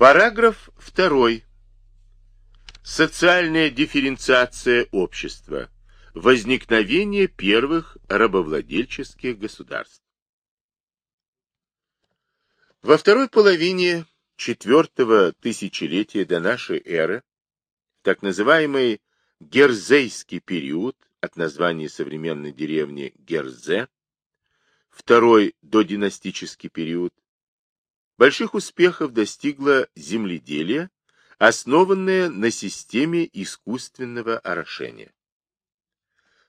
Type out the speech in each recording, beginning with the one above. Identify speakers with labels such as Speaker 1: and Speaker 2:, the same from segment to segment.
Speaker 1: Параграф 2. Социальная дифференциация общества. Возникновение первых рабовладельческих государств. Во второй половине четвертого тысячелетия до нашей эры, так называемый Герзейский период, от названия современной деревни Герзе, второй додинастический период, больших успехов достигло земледелие, основанное на системе искусственного орошения.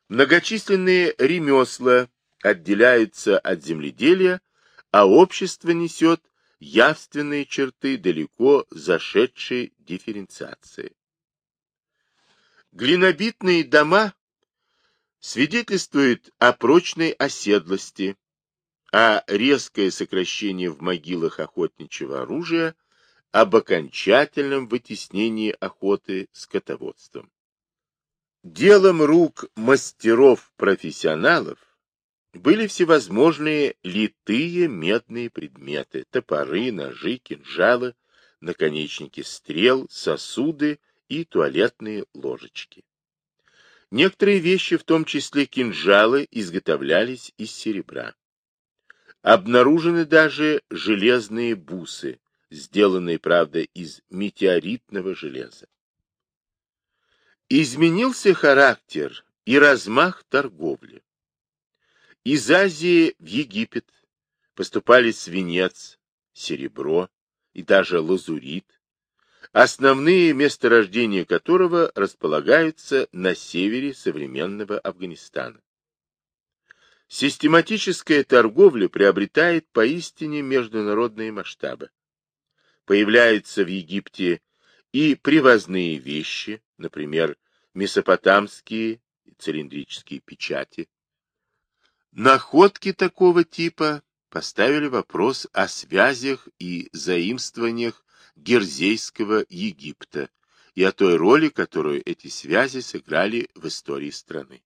Speaker 1: Многочисленные ремесла отделяются от земледелия, а общество несет явственные черты далеко зашедшей дифференциации. Глинобитные дома свидетельствуют о прочной оседлости, а резкое сокращение в могилах охотничьего оружия об окончательном вытеснении охоты скотоводством. Делом рук мастеров-профессионалов были всевозможные литые медные предметы, топоры, ножи, кинжалы, наконечники стрел, сосуды и туалетные ложечки. Некоторые вещи, в том числе кинжалы, изготовлялись из серебра. Обнаружены даже железные бусы, сделанные, правда, из метеоритного железа. Изменился характер и размах торговли. Из Азии в Египет поступали свинец, серебро и даже лазурит, основные месторождения которого располагаются на севере современного Афганистана. Систематическая торговля приобретает поистине международные масштабы. Появляются в Египте и привозные вещи, например, месопотамские цилиндрические печати. Находки такого типа поставили вопрос о связях и заимствованиях Герзейского Египта и о той роли, которую эти связи сыграли в истории страны.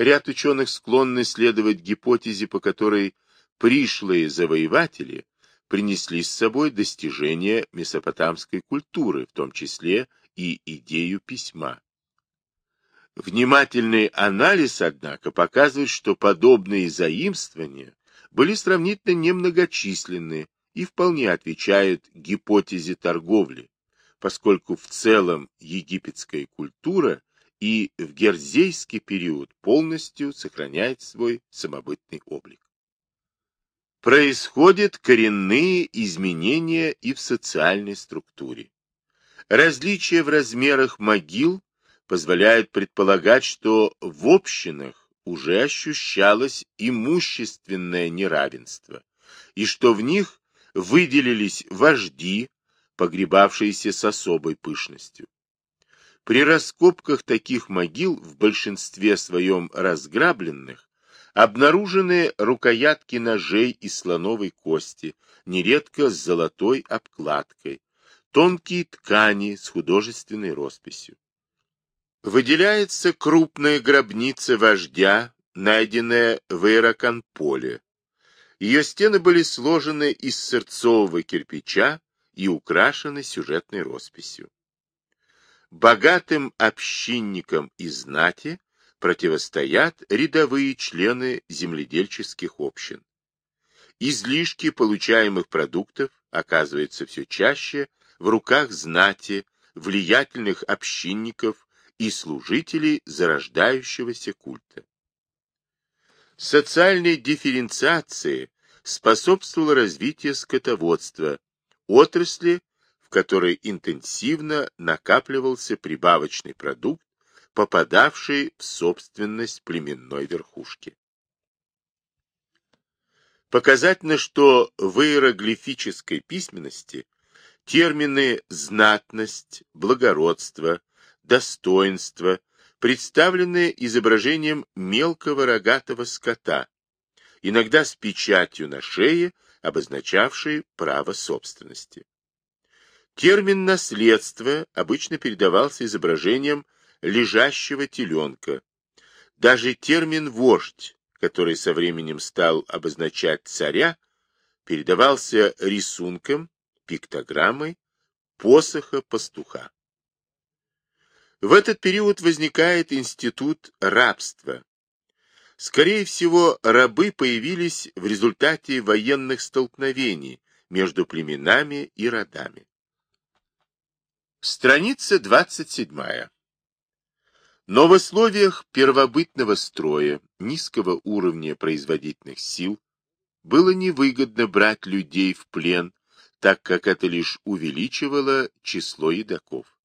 Speaker 1: Ряд ученых склонны следовать гипотезе, по которой пришлые завоеватели принесли с собой достижения месопотамской культуры, в том числе и идею письма. Внимательный анализ, однако, показывает, что подобные заимствования были сравнительно немногочисленны и вполне отвечают гипотезе торговли, поскольку в целом египетская культура и в герзейский период полностью сохраняет свой самобытный облик. Происходят коренные изменения и в социальной структуре. Различия в размерах могил позволяют предполагать, что в общинах уже ощущалось имущественное неравенство, и что в них выделились вожди, погребавшиеся с особой пышностью. При раскопках таких могил, в большинстве своем разграбленных, обнаружены рукоятки ножей из слоновой кости, нередко с золотой обкладкой, тонкие ткани с художественной росписью. Выделяется крупная гробница вождя, найденная в Ираканполе. Ее стены были сложены из сырцового кирпича и украшены сюжетной росписью богатым общинникам и знати противостоят рядовые члены земледельческих общин. Излишки получаемых продуктов оказываются все чаще в руках знати, влиятельных общинников и служителей зарождающегося культа. Социальной дифференциации способствовало развитие скотоводства, отрасли, которой интенсивно накапливался прибавочный продукт, попадавший в собственность племенной верхушки. Показательно, что в иероглифической письменности термины «знатность», «благородство», «достоинство» представлены изображением мелкого рогатого скота, иногда с печатью на шее, обозначавшей право собственности. Термин «наследство» обычно передавался изображением лежащего теленка. Даже термин «вождь», который со временем стал обозначать царя, передавался рисунком, пиктограммой посоха пастуха. В этот период возникает институт рабства. Скорее всего, рабы появились в результате военных столкновений между племенами и родами. Страница 27. Но в условиях первобытного строя, низкого уровня производительных сил, было невыгодно брать людей в плен, так как это лишь увеличивало число едоков.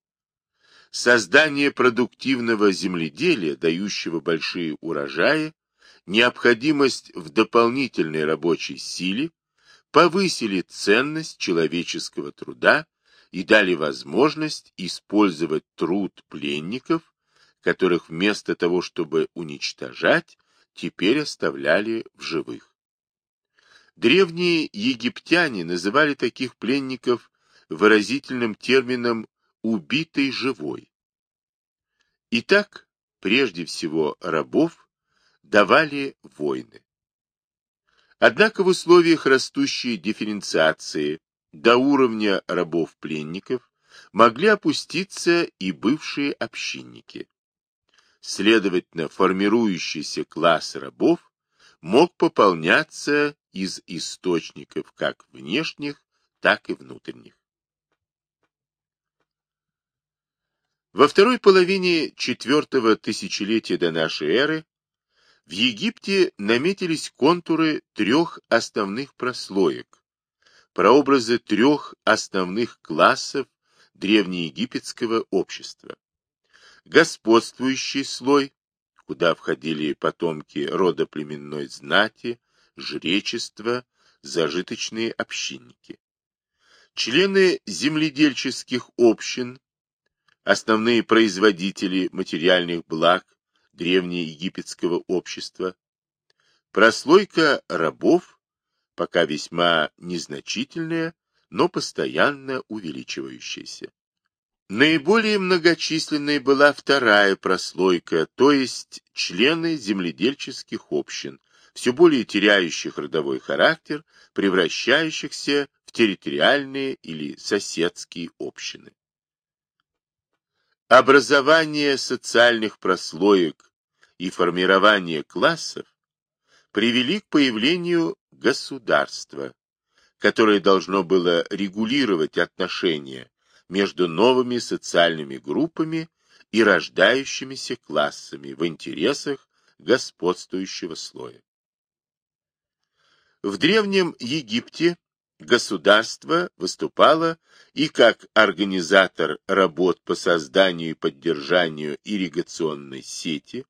Speaker 1: Создание продуктивного земледелия, дающего большие урожаи, необходимость в дополнительной рабочей силе повысили ценность человеческого труда и дали возможность использовать труд пленников, которых вместо того, чтобы уничтожать, теперь оставляли в живых. Древние египтяне называли таких пленников выразительным термином убитый живой. Итак, прежде всего рабов давали войны. Однако в условиях растущей дифференциации до уровня рабов-пленников могли опуститься и бывшие общинники. Следовательно, формирующийся класс рабов мог пополняться из источников как внешних, так и внутренних. Во второй половине четвертого тысячелетия до нашей эры в Египте наметились контуры трех основных прослоек, прообразы трех основных классов древнеегипетского общества. Господствующий слой, куда входили потомки рода племенной знати, жречества, зажиточные общинники. Члены земледельческих общин, основные производители материальных благ древнеегипетского общества, прослойка рабов, пока весьма незначительная, но постоянно увеличивающаяся. Наиболее многочисленной была вторая прослойка, то есть члены земледельческих общин, все более теряющих родовой характер, превращающихся в территориальные или соседские общины. Образование социальных прослоек и формирование классов привели к появлению государства, которое должно было регулировать отношения между новыми социальными группами и рождающимися классами в интересах господствующего слоя. В Древнем Египте Государство выступало и как организатор работ по созданию и поддержанию ирригационной сети,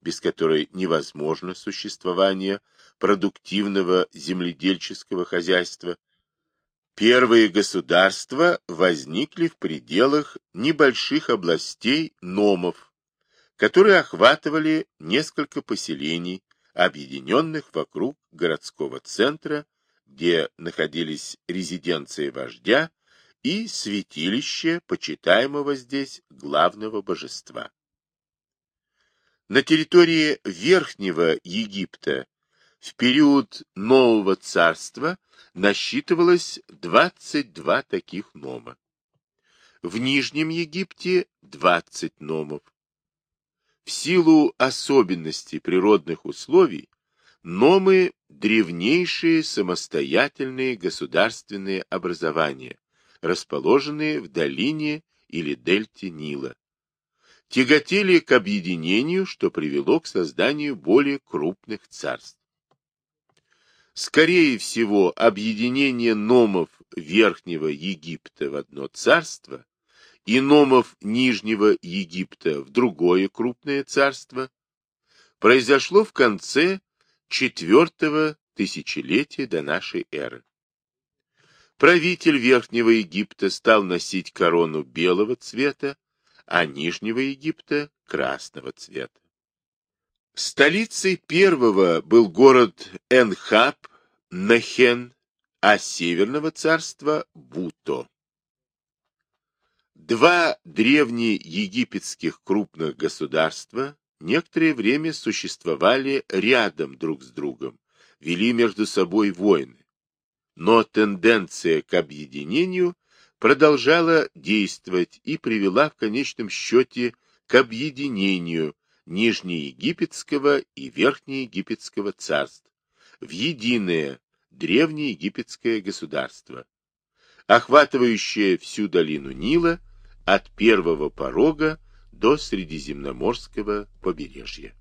Speaker 1: без которой невозможно существование продуктивного земледельческого хозяйства. Первые государства возникли в пределах небольших областей номов, которые охватывали несколько поселений, объединенных вокруг городского центра где находились резиденция вождя и святилище почитаемого здесь главного божества. На территории Верхнего Египта в период Нового Царства насчитывалось 22 таких нома. В Нижнем Египте 20 номов. В силу особенностей природных условий Номы – древнейшие самостоятельные государственные образования, расположенные в долине или дельте Нила. Тяготели к объединению, что привело к созданию более крупных царств. Скорее всего, объединение номов Верхнего Египта в одно царство и номов Нижнего Египта в другое крупное царство произошло в конце четвертого тысячелетия до нашей эры. Правитель Верхнего Египта стал носить корону белого цвета, а Нижнего Египта – красного цвета. Столицей первого был город Энхаб, Нахен, а Северного царства – Буто. Два древнеегипетских крупных государства некоторое время существовали рядом друг с другом, вели между собой войны. но тенденция к объединению продолжала действовать и привела в конечном счете к объединению Нижнеегипетского и Верхнеегипетского царств в единое древнеегипетское государство, охватывающее всю долину Нила от первого порога до Средиземноморского побережья.